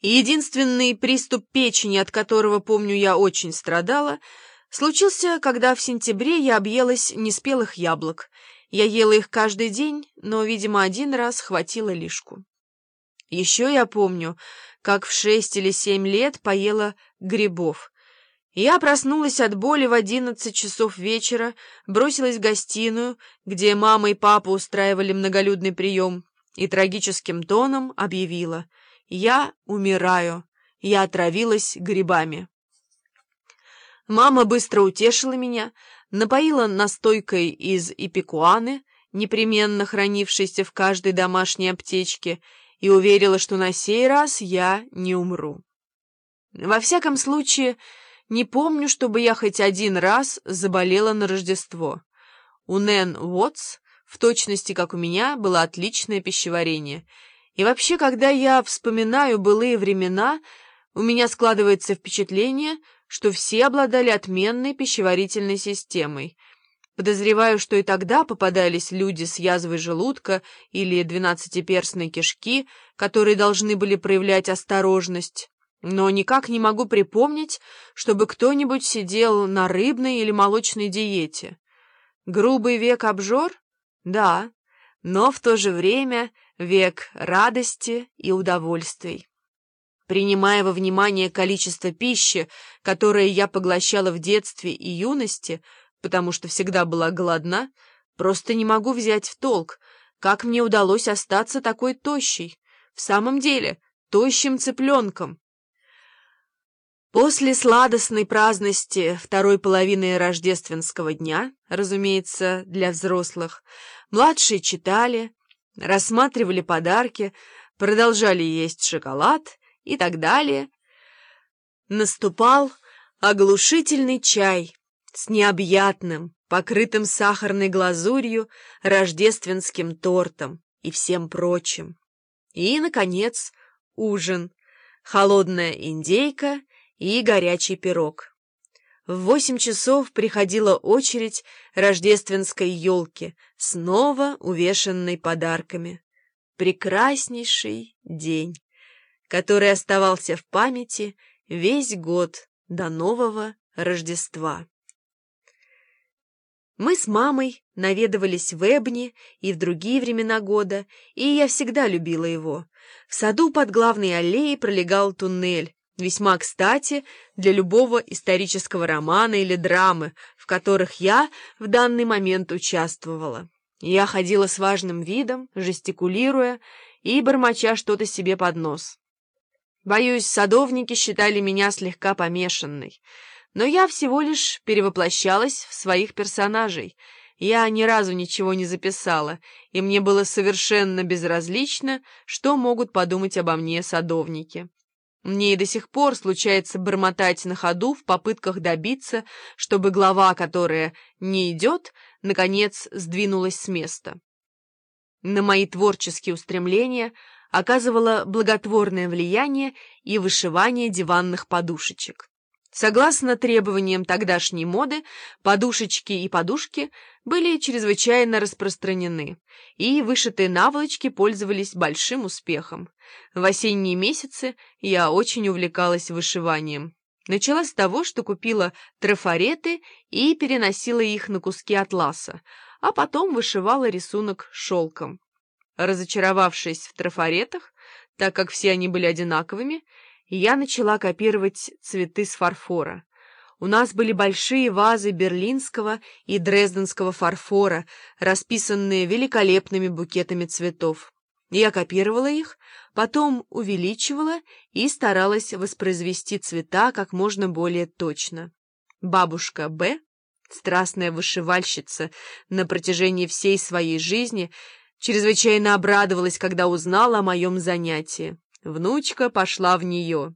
Единственный приступ печени, от которого, помню, я очень страдала, случился, когда в сентябре я объелась неспелых яблок. Я ела их каждый день, но, видимо, один раз хватило лишку. Еще я помню, как в шесть или семь лет поела грибов. Я проснулась от боли в одиннадцать часов вечера, бросилась в гостиную, где мама и папа устраивали многолюдный прием, и трагическим тоном объявила — я умираю. Я отравилась грибами. Мама быстро утешила меня, напоила настойкой из ипикуаны, непременно хранившейся в каждой домашней аптечке, и уверила, что на сей раз я не умру. Во всяком случае, не помню, чтобы я хоть один раз заболела на Рождество. У Нэн Уотс, в точности как у меня, было отличное пищеварение — и вообще, когда я вспоминаю былые времена, у меня складывается впечатление, что все обладали отменной пищеварительной системой. Подозреваю, что и тогда попадались люди с язвой желудка или двенадцатиперстной кишки, которые должны были проявлять осторожность. Но никак не могу припомнить, чтобы кто-нибудь сидел на рыбной или молочной диете. Грубый век обжор? Да, но в то же время век радости и удовольствий. Принимая во внимание количество пищи, которое я поглощала в детстве и юности, потому что всегда была голодна, просто не могу взять в толк, как мне удалось остаться такой тощей, в самом деле, тощим цыпленком. После сладостной праздности второй половины рождественского дня, разумеется, для взрослых, младшие читали, рассматривали подарки, продолжали есть шоколад и так далее. Наступал оглушительный чай с необъятным, покрытым сахарной глазурью, рождественским тортом и всем прочим. И, наконец, ужин, холодная индейка и горячий пирог. В восемь часов приходила очередь рождественской елки, снова увешанной подарками. Прекраснейший день, который оставался в памяти весь год до нового Рождества. Мы с мамой наведывались в Эбни и в другие времена года, и я всегда любила его. В саду под главной аллеей пролегал туннель, Весьма кстати для любого исторического романа или драмы, в которых я в данный момент участвовала. Я ходила с важным видом, жестикулируя и бормоча что-то себе под нос. Боюсь, садовники считали меня слегка помешанной, но я всего лишь перевоплощалась в своих персонажей. Я ни разу ничего не записала, и мне было совершенно безразлично, что могут подумать обо мне садовники. Мне и до сих пор случается бормотать на ходу в попытках добиться, чтобы глава, которая не идет, наконец сдвинулась с места. На мои творческие устремления оказывало благотворное влияние и вышивание диванных подушечек. Согласно требованиям тогдашней моды, подушечки и подушки были чрезвычайно распространены, и вышитые наволочки пользовались большим успехом. В осенние месяцы я очень увлекалась вышиванием. Начала с того, что купила трафареты и переносила их на куски атласа, а потом вышивала рисунок шелком. Разочаровавшись в трафаретах, так как все они были одинаковыми, я начала копировать цветы с фарфора. У нас были большие вазы берлинского и дрезденского фарфора, расписанные великолепными букетами цветов. Я копировала их, потом увеличивала и старалась воспроизвести цвета как можно более точно. Бабушка Б, страстная вышивальщица на протяжении всей своей жизни, чрезвычайно обрадовалась, когда узнала о моем занятии. Внучка пошла в нее.